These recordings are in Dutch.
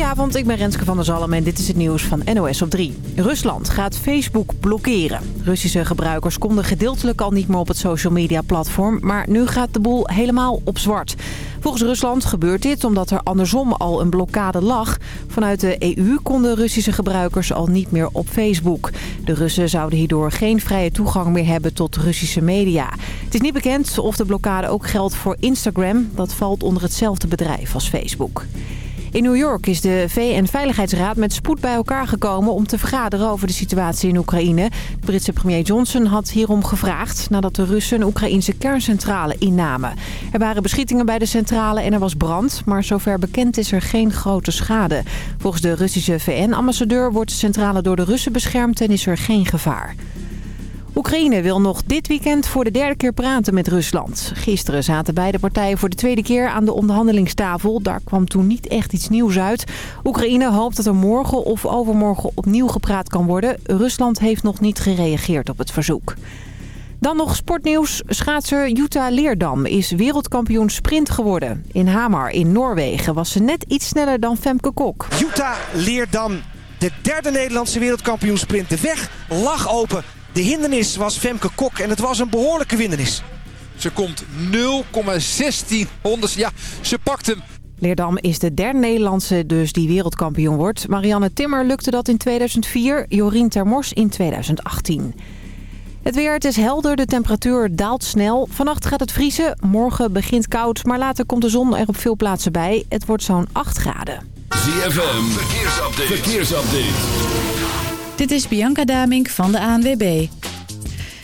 Goedenavond, ik ben Renske van der Zalm en dit is het nieuws van NOS op 3. Rusland gaat Facebook blokkeren. Russische gebruikers konden gedeeltelijk al niet meer op het social media platform... maar nu gaat de boel helemaal op zwart. Volgens Rusland gebeurt dit omdat er andersom al een blokkade lag. Vanuit de EU konden Russische gebruikers al niet meer op Facebook. De Russen zouden hierdoor geen vrije toegang meer hebben tot Russische media. Het is niet bekend of de blokkade ook geldt voor Instagram. Dat valt onder hetzelfde bedrijf als Facebook. In New York is de VN-veiligheidsraad met spoed bij elkaar gekomen om te vergaderen over de situatie in Oekraïne. Britse premier Johnson had hierom gevraagd nadat de Russen een Oekraïnse kerncentrale innamen. Er waren beschietingen bij de centrale en er was brand, maar zover bekend is er geen grote schade. Volgens de Russische VN-ambassadeur wordt de centrale door de Russen beschermd en is er geen gevaar. Oekraïne wil nog dit weekend voor de derde keer praten met Rusland. Gisteren zaten beide partijen voor de tweede keer aan de onderhandelingstafel. Daar kwam toen niet echt iets nieuws uit. Oekraïne hoopt dat er morgen of overmorgen opnieuw gepraat kan worden. Rusland heeft nog niet gereageerd op het verzoek. Dan nog sportnieuws. Schaatser Jutta Leerdam is wereldkampioen sprint geworden. In Hamar in Noorwegen was ze net iets sneller dan Femke Kok. Jutta Leerdam, de derde Nederlandse wereldkampioen sprint. De weg lag open. De hindernis was Femke Kok en het was een behoorlijke hindernis. Ze komt 0,16 honderd. Ja, ze pakt hem. Leerdam is de derde Nederlandse dus die wereldkampioen wordt. Marianne Timmer lukte dat in 2004, Jorien Termors in 2018. Het weer, het is helder, de temperatuur daalt snel. Vannacht gaat het vriezen, morgen begint koud, maar later komt de zon er op veel plaatsen bij. Het wordt zo'n 8 graden. ZFM, verkeersupdate. verkeersupdate. Dit is Bianca Damink van de ANWB.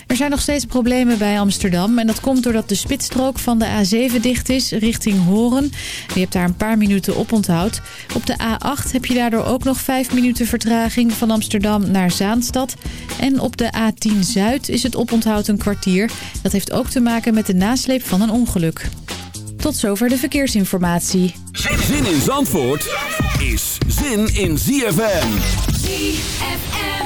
Er zijn nog steeds problemen bij Amsterdam. En dat komt doordat de spitsstrook van de A7 dicht is richting Horen. Je hebt daar een paar minuten op onthoud. Op de A8 heb je daardoor ook nog 5 minuten vertraging van Amsterdam naar Zaanstad. En op de A10 Zuid is het oponthoud een kwartier. Dat heeft ook te maken met de nasleep van een ongeluk. Tot zover de verkeersinformatie. Zin in Zandvoort is zin in ZFM. ZFM.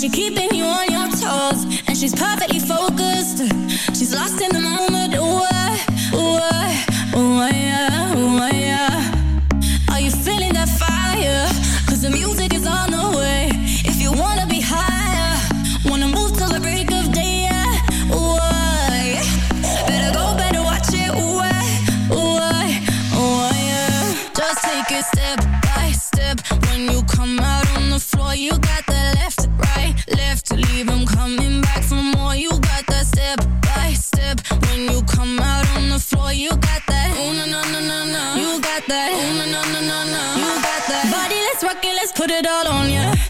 She's keeping you on your toes And she's perfectly focused. She's lost in the moment. Ooh, ooh, ooh, yeah, ooh, yeah. put it all on ya.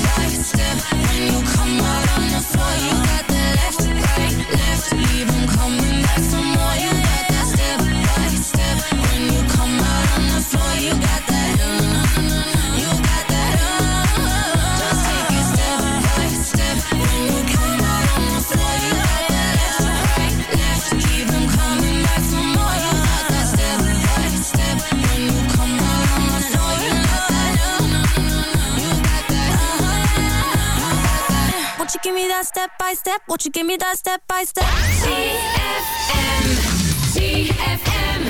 Give me that step by step? Won't you give me that step by step? TFM. TFM.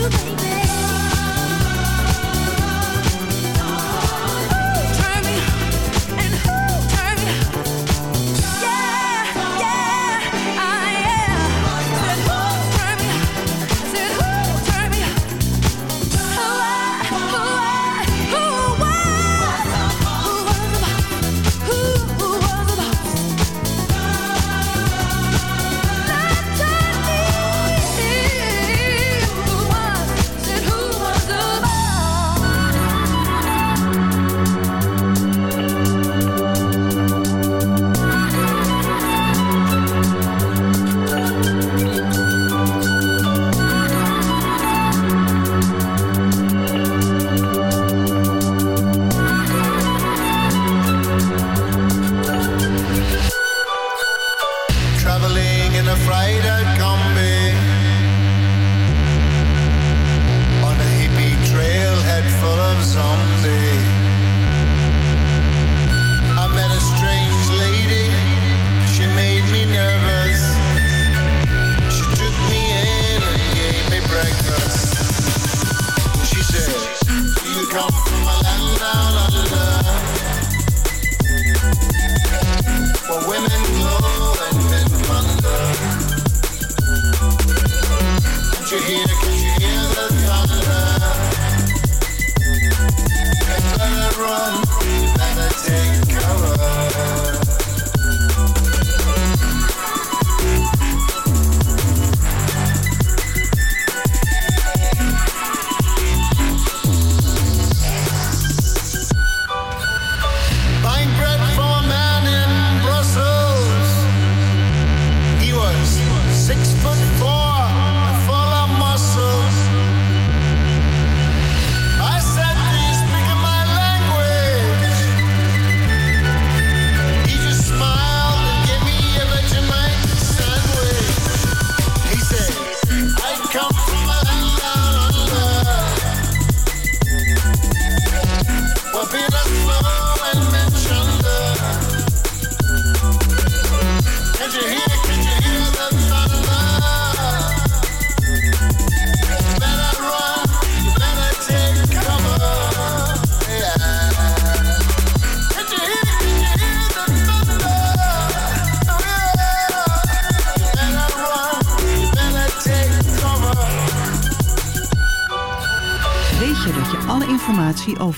You, baby.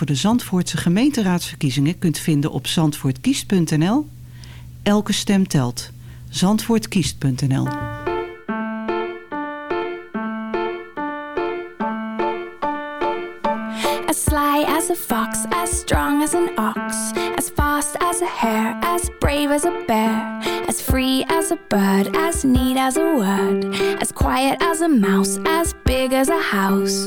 Over de Zandvoortse gemeenteraadsverkiezingen kunt vinden op zandvoortkiest.nl? Elke stem telt. Zandvoortkiest.nl As sly as a fox, as strong as an ox, as fast as a hare, as brave as a bear, as free as a bird, as neat as a word, as quiet as a mouse, as big as a house.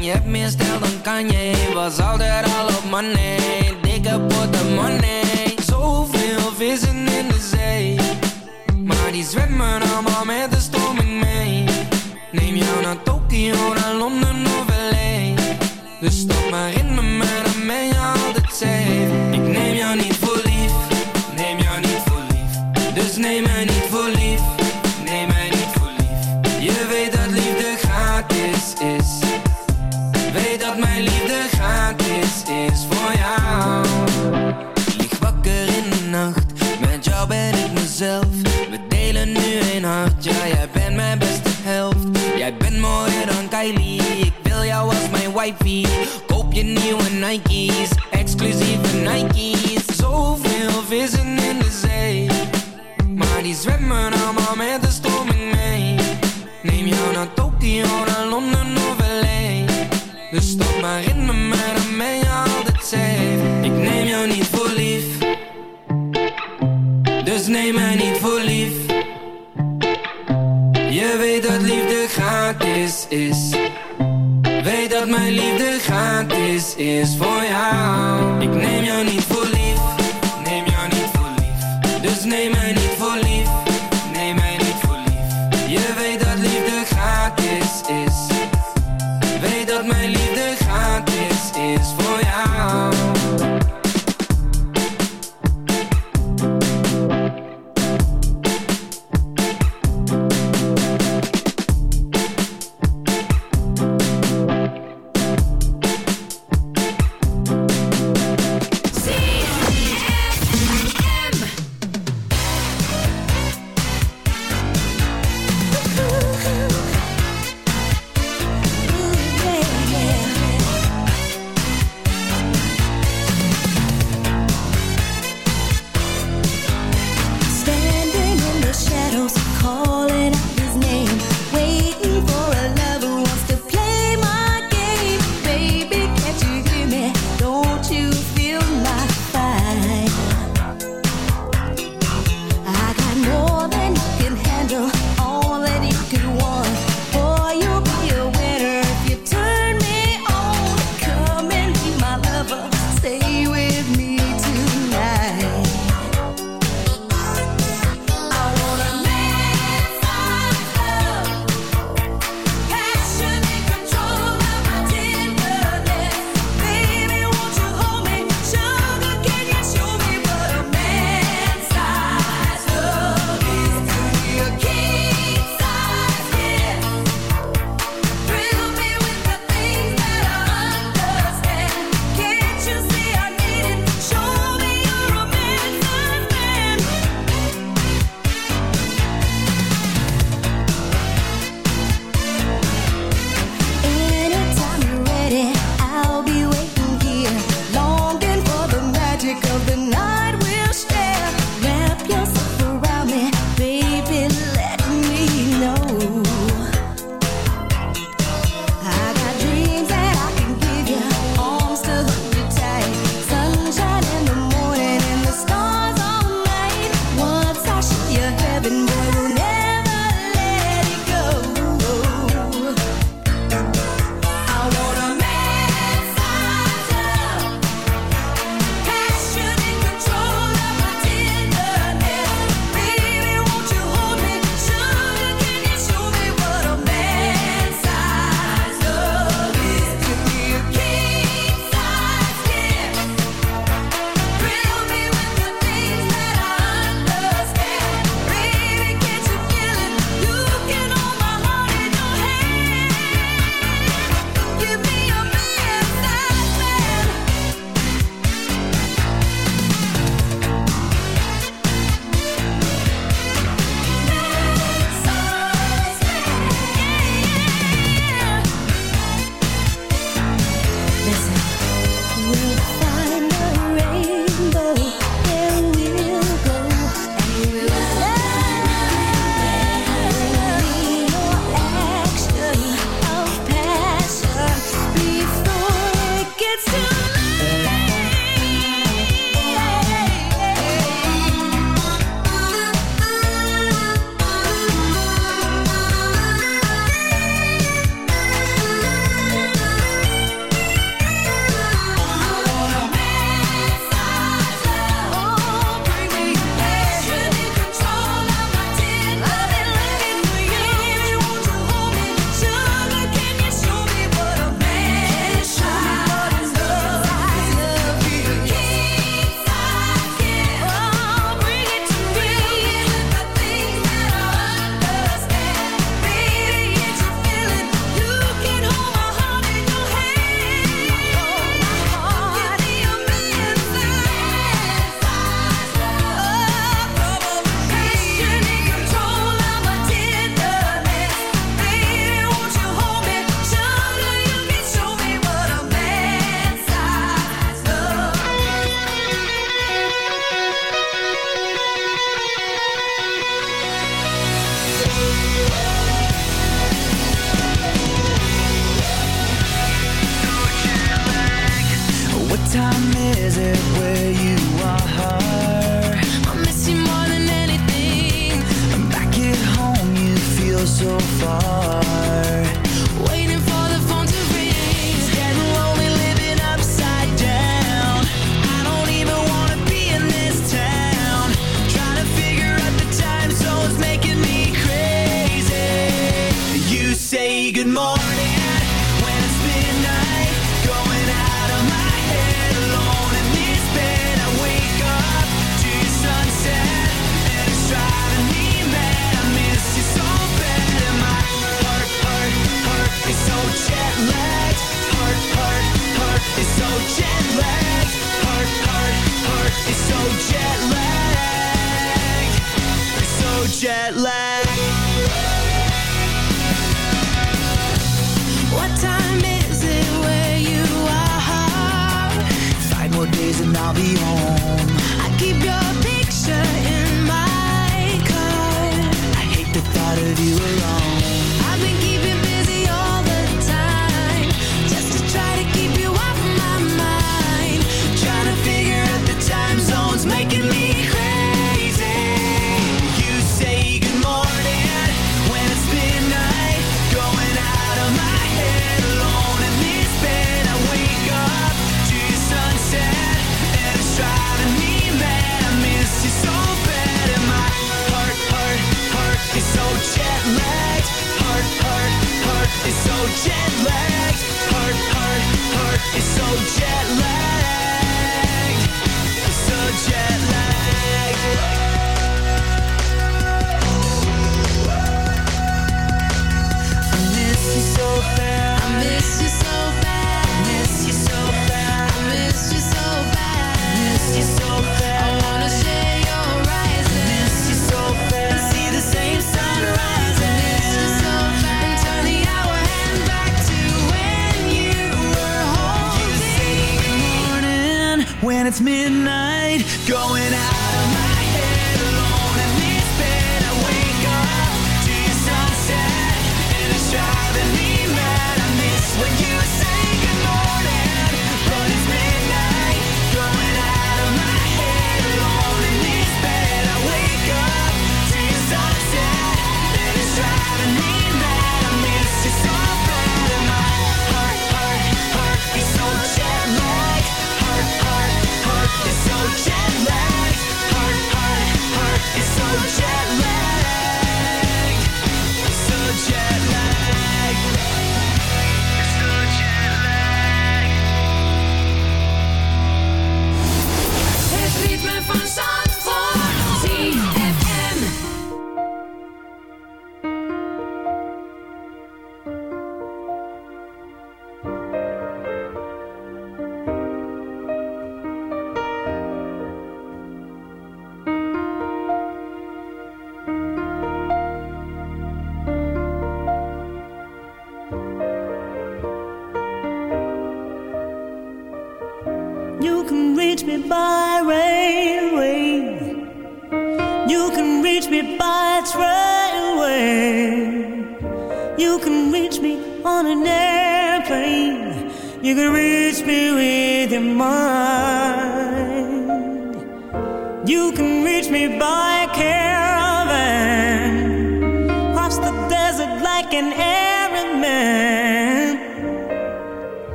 Je hebt meer stijl dan kan je. Was altijd al op money. Dikke portemonnee. Zoveel vissen in de zee. Maar die zwemmen allemaal met is for you.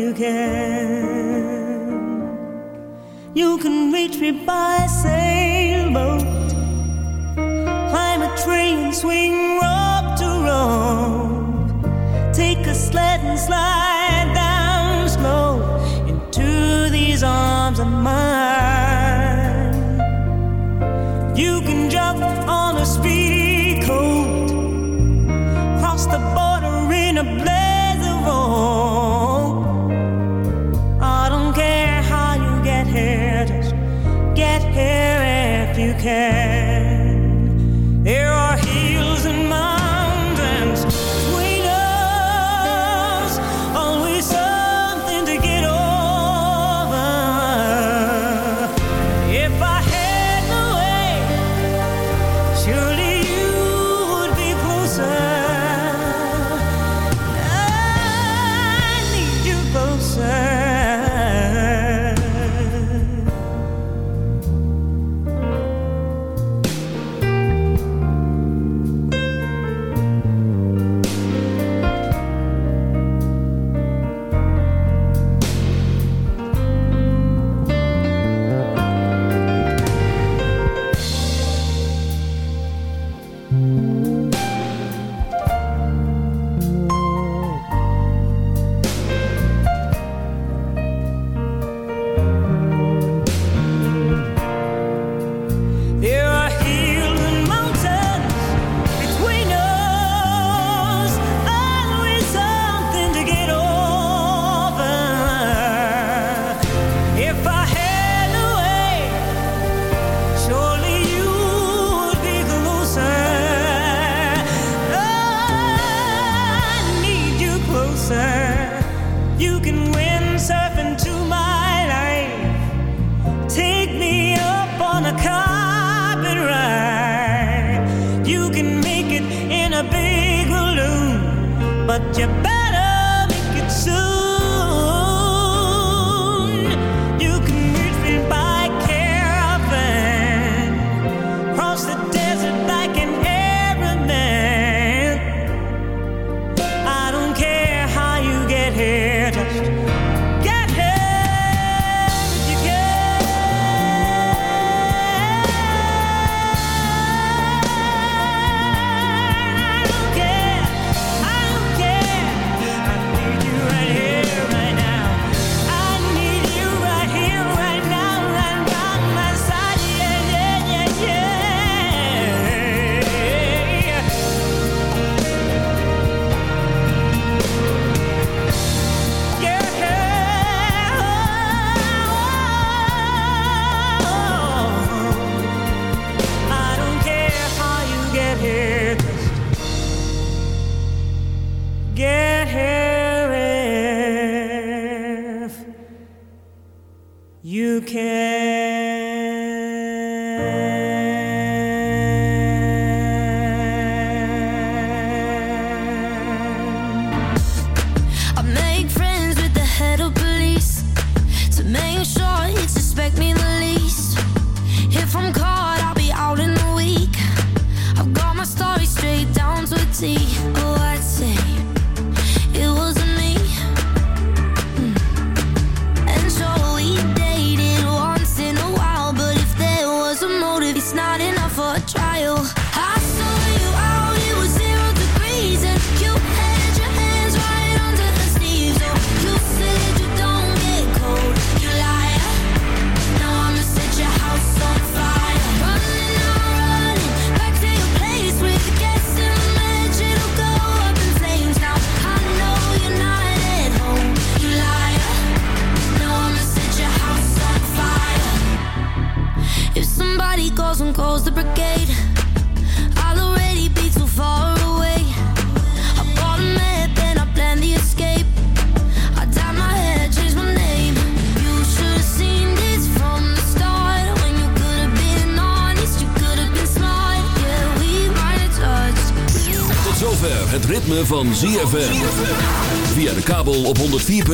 You can. You can reach me by sailboat,